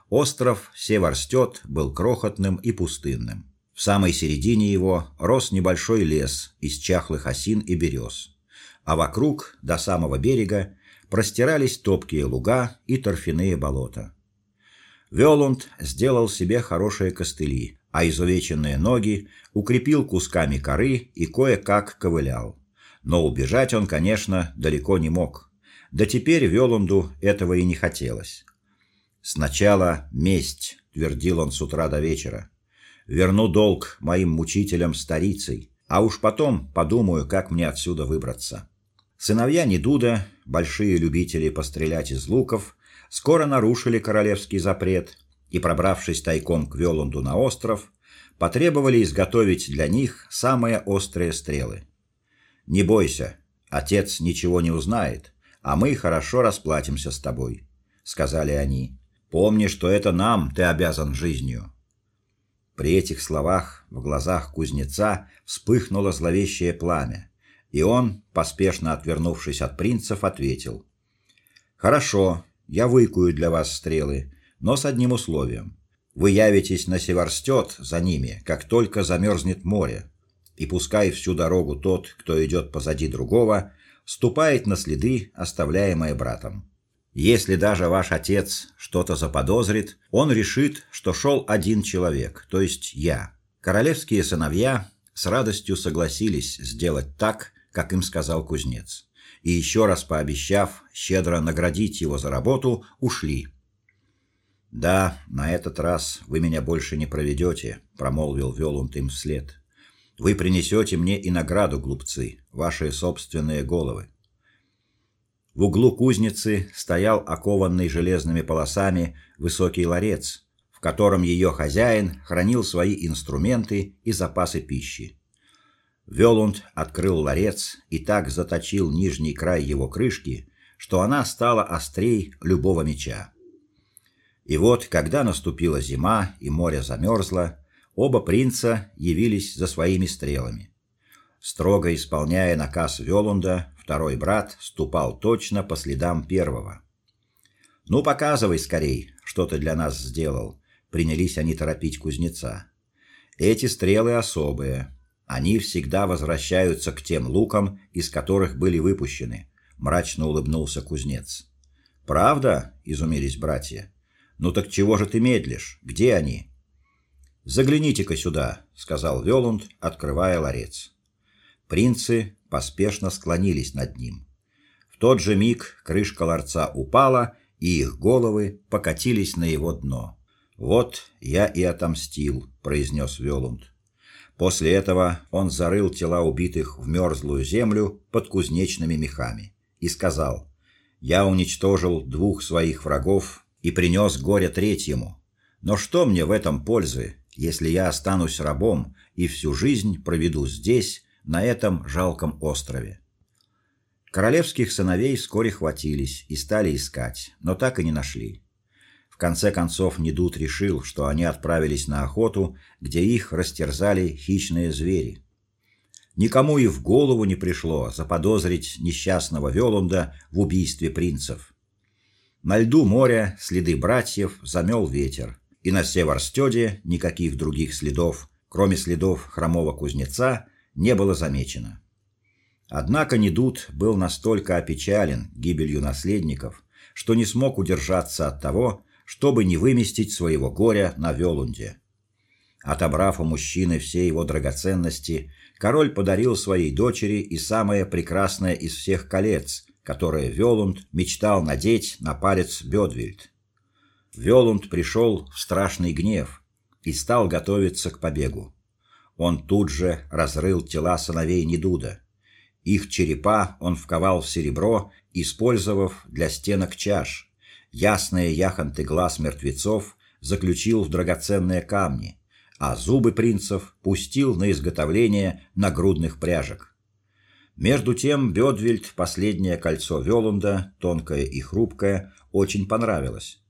Остров Северстёт был крохотным и пустынным. В самой середине его рос небольшой лес из чахлых осин и берез, а вокруг до самого берега простирались топкие луга и торфяные болота. Велунд сделал себе хорошие костыли, а изувеченные ноги укрепил кусками коры и кое-как ковылял. Но убежать он, конечно, далеко не мог. Да теперь Велунду этого и не хотелось. Сначала месть, твердил он с утра до вечера верну долг моим мучителям старицей, а уж потом подумаю, как мне отсюда выбраться. Сыновья Недуда, большие любители пострелять из луков, скоро нарушили королевский запрет и, пробравшись тайком к Велунду на остров, потребовали изготовить для них самые острые стрелы. Не бойся, отец ничего не узнает, а мы хорошо расплатимся с тобой, сказали они. Помни, что это нам ты обязан жизнью. При этих словах в глазах кузнеца вспыхнуло зловещее пламя, и он, поспешно отвернувшись от принцев, ответил: "Хорошо, я выкую для вас стрелы, но с одним условием. Вы явитесь на Северстёт за ними, как только замерзнет море, и пускай всю дорогу тот, кто идет позади другого, ступает на следы, оставляемые братом. Если даже ваш отец что-то заподозрит, он решит, что шел один человек, то есть я. Королевские сыновья с радостью согласились сделать так, как им сказал кузнец. И еще раз пообещав щедро наградить его за работу, ушли. Да, на этот раз вы меня больше не проведете», — промолвил Велунд им вслед. Вы принесете мне и награду, глупцы, ваши собственные головы. В углу кузницы стоял окованный железными полосами высокий ларец, в котором ее хозяин хранил свои инструменты и запасы пищи. Велунд открыл ларец и так заточил нижний край его крышки, что она стала острей любого меча. И вот, когда наступила зима и море замерзло, оба принца явились за своими стрелами. Строго исполняя наказ Велунда, Второй брат ступал точно по следам первого. Ну показывай скорей, что ты для нас сделал, принялись они торопить кузнеца. Эти стрелы особые. Они всегда возвращаются к тем лукам, из которых были выпущены, мрачно улыбнулся кузнец. Правда? изумились братья. Ну так чего же ты медлишь? Где они? Загляните-ка сюда, сказал Велунд, открывая ларец. Принцы поспешно склонились над ним. В тот же миг крышка ларца упала, и их головы покатились на его дно. Вот я и отомстил, произнес Велунд. После этого он зарыл тела убитых в мерзлую землю под кузнечными мехами и сказал: "Я уничтожил двух своих врагов и принес горе третьему. Но что мне в этом пользы, если я останусь рабом и всю жизнь проведу здесь, на этом жалком острове?" Королевских сыновей вскоре хватились и стали искать, но так и не нашли. В конце концов Недут решил, что они отправились на охоту, где их растерзали хищные звери. Никому и в голову не пришло заподозрить несчастного Велунда в убийстве принцев. На льду моря следы братьев замел ветер, и на северстёде никаких других следов, кроме следов хромого кузнеца, не было замечено. Однако Недут был настолько опечален гибелью наследников, что не смог удержаться от того, чтобы не выместить своего горя на Велунде. Отобрав у мужчины все его драгоценности, король подарил своей дочери и самое прекрасное из всех колец, которое Велунд мечтал надеть на палец Бёдвильд. Велунд пришел в страшный гнев и стал готовиться к побегу. Он тут же разрыл тела сыновей Недуда. Их черепа он вковал в серебро, использовав для стенок чаш ясные яхонты глаз мертвецов заключил в драгоценные камни, а зубы принцев пустил на изготовление нагрудных пряжек. Между тем Бёдвильд последнее кольцо Велунда, тонкое и хрупкое, очень понравилось.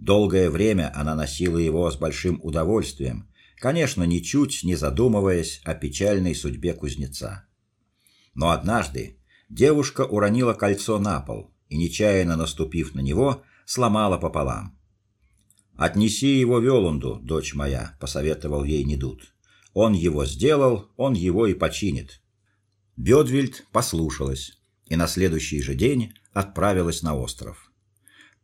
Долгое время она носила его с большим удовольствием, конечно, ничуть не задумываясь о печальной судьбе кузнеца. Но однажды девушка уронила кольцо на пол и нечаянно наступив на него, сломала пополам. Отнеси его Велунду, дочь моя, посоветовал ей Недут. Он его сделал, он его и починит. Бёдвильд послушалась и на следующий же день отправилась на остров.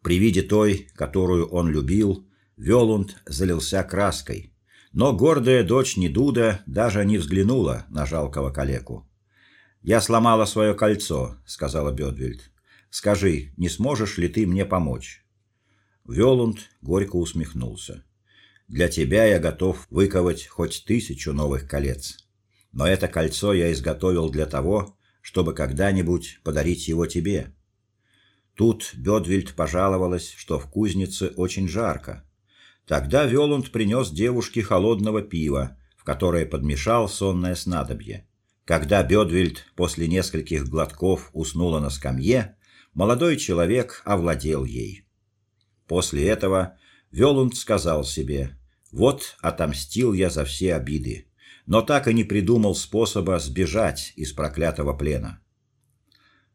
При виде той, которую он любил, Велунд залился краской, но гордая дочь Недуда даже не взглянула на жалкого калеку. Я сломала свое кольцо, сказала Бёдвильд. Скажи, не сможешь ли ты мне помочь? Велунд горько усмехнулся. Для тебя я готов выковать хоть тысячу новых колец. Но это кольцо я изготовил для того, чтобы когда-нибудь подарить его тебе. Тут Бёдвильд пожаловалась, что в кузнице очень жарко. Тогда Велунд принес девушке холодного пива, в которое подмешал сонное снадобье. Когда Бёдвильд после нескольких глотков уснула на скамье, молодой человек овладел ей. После этого Велунд сказал себе: "Вот отомстил я за все обиды, но так и не придумал способа сбежать из проклятого плена".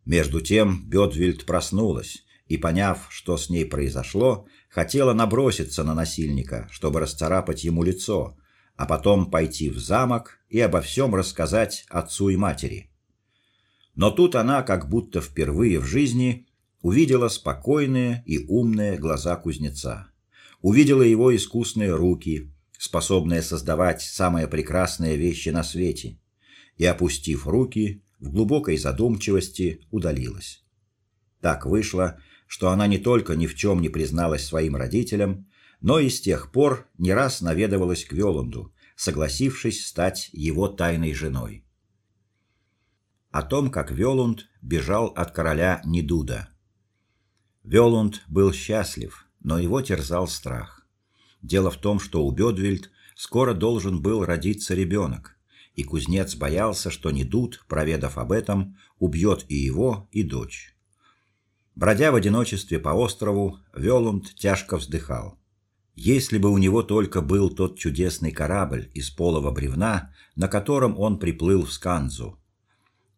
Между тем Бёдвильд проснулась и, поняв, что с ней произошло, хотела наброситься на насильника, чтобы расцарапать ему лицо, а потом пойти в замок и обо всем рассказать отцу и матери. Но тут она, как будто впервые в жизни, увидела спокойные и умные глаза кузнеца. Увидела его искусные руки, способные создавать самые прекрасные вещи на свете, и опустив руки, в глубокой задумчивости удалилась. Так вышло, что она не только ни в чем не призналась своим родителям, но и с тех пор не раз наведывалась к Велунду, согласившись стать его тайной женой. О том, как Велунд бежал от короля Недуда. Велунд был счастлив, но его терзал страх. Дело в том, что у Бёдвильд скоро должен был родиться ребенок, и кузнец боялся, что Недуд, проведав об этом, убьет и его, и дочь. Бродя в одиночестве по острову, Велунд тяжко вздыхал. Если бы у него только был тот чудесный корабль из полого бревна, на котором он приплыл в Сканзу.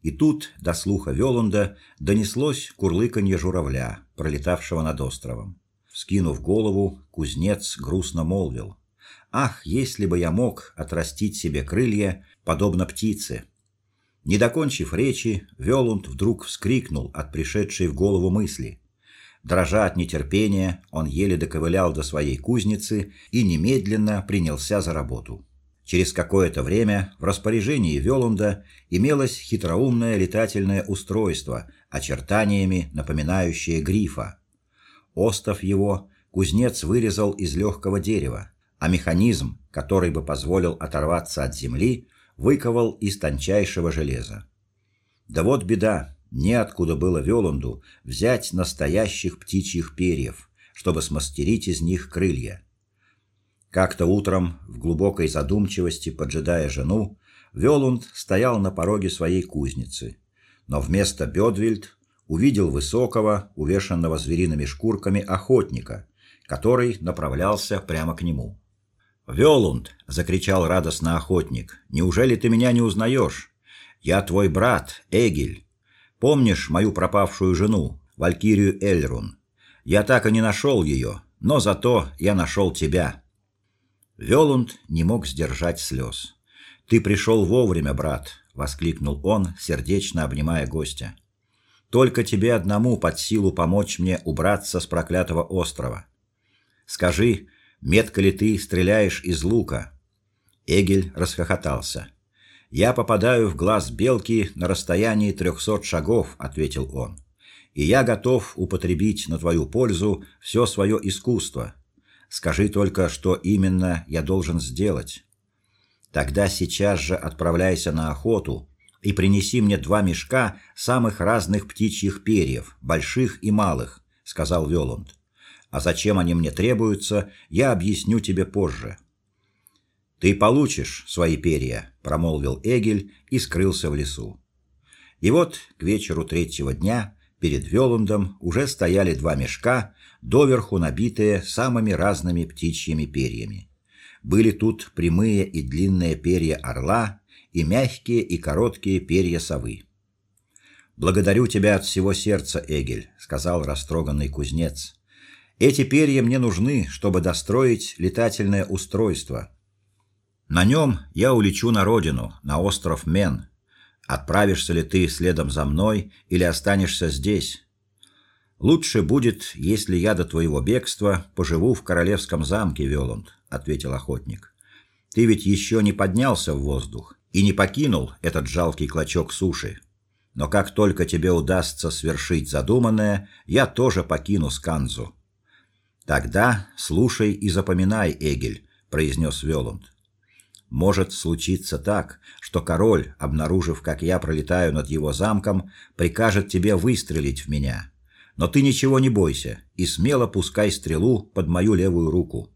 И тут до слуха Велунда донеслось курлыканье журавля, пролетавшего над островом. Скинув голову, кузнец грустно молвил: "Ах, если бы я мог отрастить себе крылья, подобно птице". Не докончив речи, Велунд вдруг вскрикнул от пришедшей в голову мысли. Дрожа от нетерпения, он еле доковылял до своей кузницы и немедленно принялся за работу. Через какое-то время в распоряжении Велунда имелось хитроумное летательное устройство, очертаниями напоминающее грифа. Остов его кузнец вырезал из легкого дерева, а механизм, который бы позволил оторваться от земли, выковал из тончайшего железа. Да вот беда, неоткуда было Велунду взять настоящих птичьих перьев, чтобы смастерить из них крылья. Как-то утром, в глубокой задумчивости, поджидая жену, Велунд стоял на пороге своей кузницы, но вместо Бёдвильд увидел высокого, увешанного звериными шкурками охотника, который направлялся прямо к нему. "Велунд!" закричал радостно охотник. "Неужели ты меня не узнаешь? Я твой брат, Эгиль. Помнишь мою пропавшую жену, Валькирию Эльрун? Я так и не нашел ее, но зато я нашел тебя". Велунд не мог сдержать слез. Ты пришел вовремя, брат, воскликнул он, сердечно обнимая гостя. Только тебе одному под силу помочь мне убраться с проклятого острова. Скажи, метко ли ты стреляешь из лука? Эгель расхохотался. Я попадаю в глаз белки на расстоянии трехсот шагов, ответил он. И я готов употребить на твою пользу все свое искусство. Скажи только, что именно я должен сделать. Тогда сейчас же отправляйся на охоту и принеси мне два мешка самых разных птичьих перьев, больших и малых, сказал Велунд. А зачем они мне требуются, я объясню тебе позже. Ты получишь свои перья, промолвил Эгель и скрылся в лесу. И вот к вечеру третьего дня перед Велундом уже стояли два мешка, доверху набитые самыми разными птичьими перьями. Были тут прямые и длинные перья орла и мягкие и короткие перья совы. Благодарю тебя от всего сердца, Эгель, сказал растроганный кузнец. Эти перья мне нужны, чтобы достроить летательное устройство. На нем я улечу на родину, на остров Мен. Отправишься ли ты следом за мной или останешься здесь? Лучше будет, если я до твоего бегства поживу в королевском замке, Велунд, ответил охотник. Ты ведь еще не поднялся в воздух и не покинул этот жалкий клочок суши. Но как только тебе удастся свершить задуманное, я тоже покину Сканзу. Тогда слушай и запоминай, Эгель, произнес Велунд. Может случиться так, что король, обнаружив, как я пролетаю над его замком, прикажет тебе выстрелить в меня. Но ты ничего не бойся и смело пускай стрелу под мою левую руку.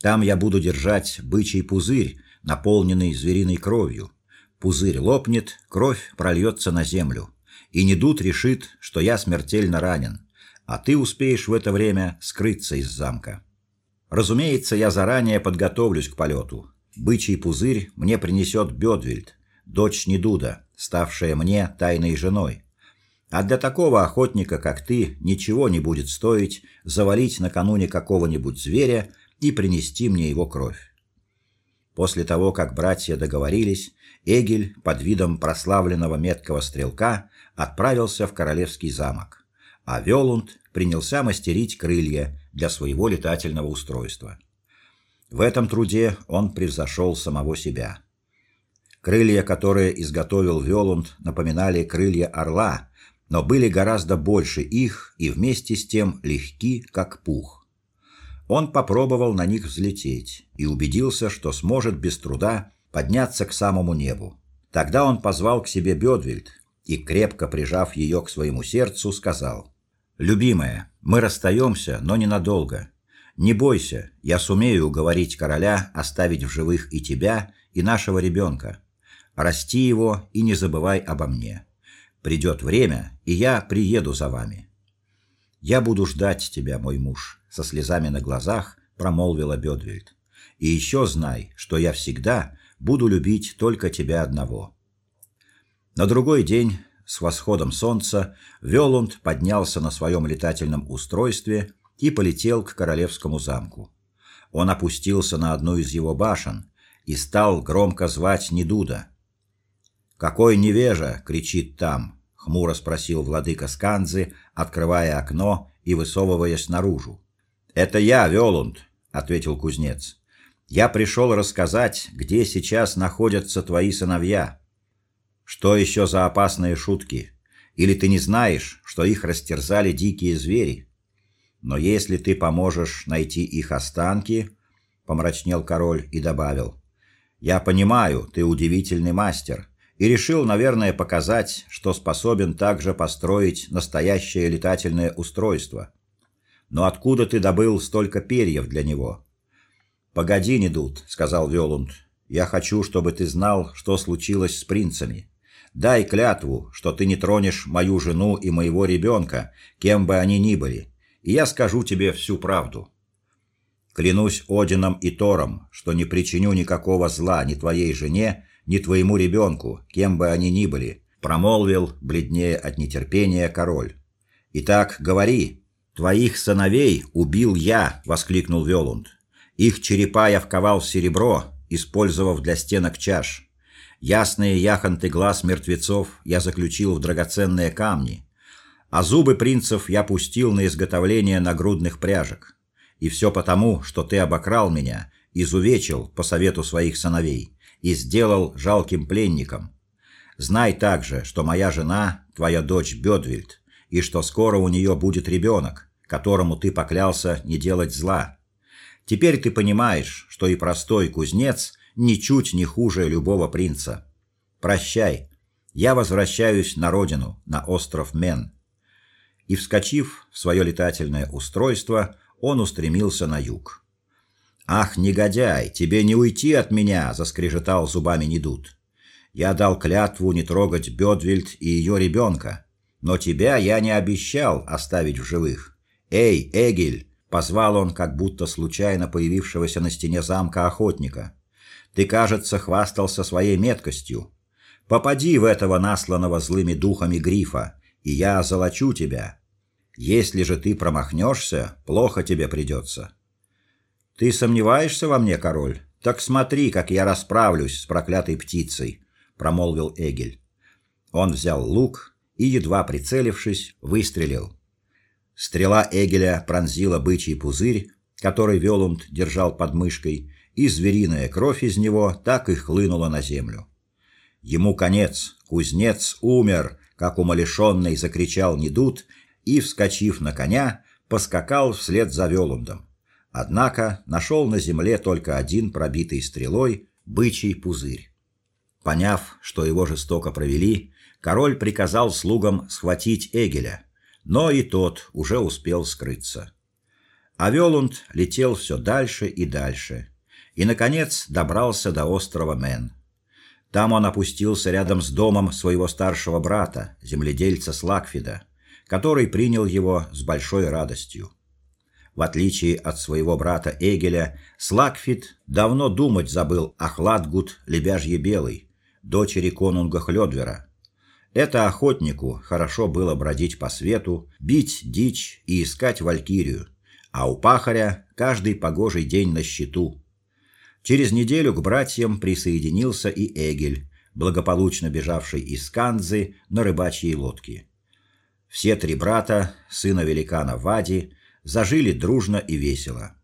Там я буду держать бычий пузырь, наполненный звериной кровью. Пузырь лопнет, кровь прольется на землю, и Недут решит, что я смертельно ранен, а ты успеешь в это время скрыться из замка. Разумеется, я заранее подготовлюсь к полету. Бычий пузырь мне принесет Бёдвильд, дочь Недуда, ставшая мне тайной женой. А для такого охотника, как ты, ничего не будет стоить завалить накануне какого-нибудь зверя и принести мне его кровь. После того, как братья договорились, Эгель под видом прославленного меткого стрелка отправился в королевский замок, а Велунд принялся мастерить крылья для своего летательного устройства. В этом труде он превзошел самого себя. Крылья, которые изготовил Велунд, напоминали крылья орла, но были гораздо больше их и вместе с тем легки, как пух. Он попробовал на них взлететь и убедился, что сможет без труда подняться к самому небу. Тогда он позвал к себе Бёдвильд и крепко прижав ее к своему сердцу, сказал: "Любимая, мы расстаемся, но ненадолго. Не бойся, я сумею уговорить короля оставить в живых и тебя, и нашего ребенка. Расти его и не забывай обо мне. Придет время, и я приеду за вами. Я буду ждать тебя, мой муж, со слезами на глазах промолвила Бёдвельд. И еще знай, что я всегда буду любить только тебя одного. На другой день с восходом солнца Велунд поднялся на своем летательном устройстве и полетел к королевскому замку. Он опустился на одну из его башен и стал громко звать Недуда. Какой невежа кричит там, хмуро спросил владыка Сканзы, открывая окно и высовываясь наружу. "Это я, Велунд", ответил кузнец. "Я пришел рассказать, где сейчас находятся твои сыновья. Что еще за опасные шутки? Или ты не знаешь, что их растерзали дикие звери? Но если ты поможешь найти их останки, помрачнел король и добавил: "Я понимаю, ты удивительный мастер, и решил, наверное, показать, что способен также построить настоящее летательное устройство. Но откуда ты добыл столько перьев для него?" "Погоди, Недут", сказал Велунд. "Я хочу, чтобы ты знал, что случилось с принцами. Дай клятву, что ты не тронешь мою жену и моего ребенка, кем бы они ни были, и я скажу тебе всю правду. Клянусь Одином и Тором, что не причиню никакого зла ни твоей жене, ни твоему ребенку, кем бы они ни были, промолвил бледнее от нетерпения король. Итак, говори. Твоих сыновей убил я, воскликнул Велунд. Их черепа я вковал в серебро, использовав для стенок чаш. Ясные яхонты глаз мертвецов я заключил в драгоценные камни, а зубы принцев я пустил на изготовление нагрудных пряжек. И все потому, что ты обокрал меня, изувечил по совету своих сыновей и сделал жалким пленником. Знай также, что моя жена твоя дочь Бедвильд, и что скоро у нее будет ребенок, которому ты поклялся не делать зла. Теперь ты понимаешь, что и простой кузнец ничуть не хуже любого принца. Прощай. Я возвращаюсь на родину, на остров Мен. И вскочив в свое летательное устройство, он устремился на юг. Ах, негодяй, тебе не уйти от меня, заскрежетал зубами Недут. Я дал клятву не трогать Бедвильд и ее ребенка, но тебя я не обещал оставить в живых. Эй, Эгиль, позвал он, как будто случайно появившегося на стене замка охотника. Ты, кажется, хвастался своей меткостью. Попади в этого насланного злыми духами грифа, и я озолочу тебя. Если же ты промахнешься, плохо тебе придется. Ты сомневаешься во мне, король? Так смотри, как я расправлюсь с проклятой птицей, промолвил Эгель. Он взял лук и едва прицелившись, выстрелил. Стрела Эгеля пронзила бычий пузырь, который Велунд держал под мышкой, и звериная кровь из него так и хлынула на землю. Ему конец, кузнец умер, как умалишенный закричал Недут и, вскочив на коня, поскакал вслед за Велундом. Однако нашел на земле только один пробитый стрелой бычий пузырь. Поняв, что его жестоко провели, король приказал слугам схватить Эгеля, но и тот уже успел скрыться. А Велунд летел все дальше и дальше, и наконец добрался до острова Мен. Там он опустился рядом с домом своего старшего брата, земледельца Слакфида, который принял его с большой радостью. В отличие от своего брата Эгеля, Слакфид давно думать забыл о Хладгут Лебяжье Белой, дочери конунга Хлёдвера. Это охотнику хорошо было бродить по свету, бить дичь и искать валькирию, а у пахаря каждый погожий день на счету. Через неделю к братьям присоединился и Эгель, благополучно бежавший из Канзы на рыбачьей лодке. Все три брата, сына великана Вади, зажили дружно и весело.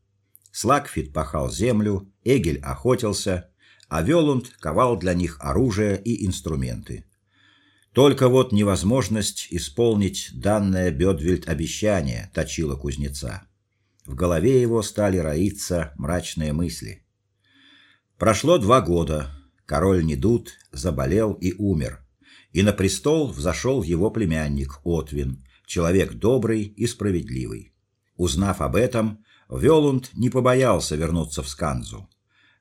Слакфит пахал землю, Эгель охотился, а Велунд ковал для них оружие и инструменты. Только вот невозможность исполнить данное Бедвильд обещание точило кузнеца. В голове его стали роиться мрачные мысли. Прошло два года. Король Недут заболел и умер. И на престол взошел его племянник Отвин, человек добрый и справедливый. Узнав об этом, Велунд не побоялся вернуться в Сканзу.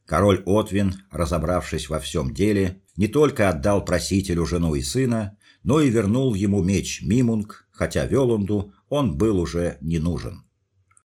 Король Отвин, разобравшись во всем деле, не только отдал просителю жену и сына, но и вернул ему меч Мимунг, хотя Велунду он был уже не нужен.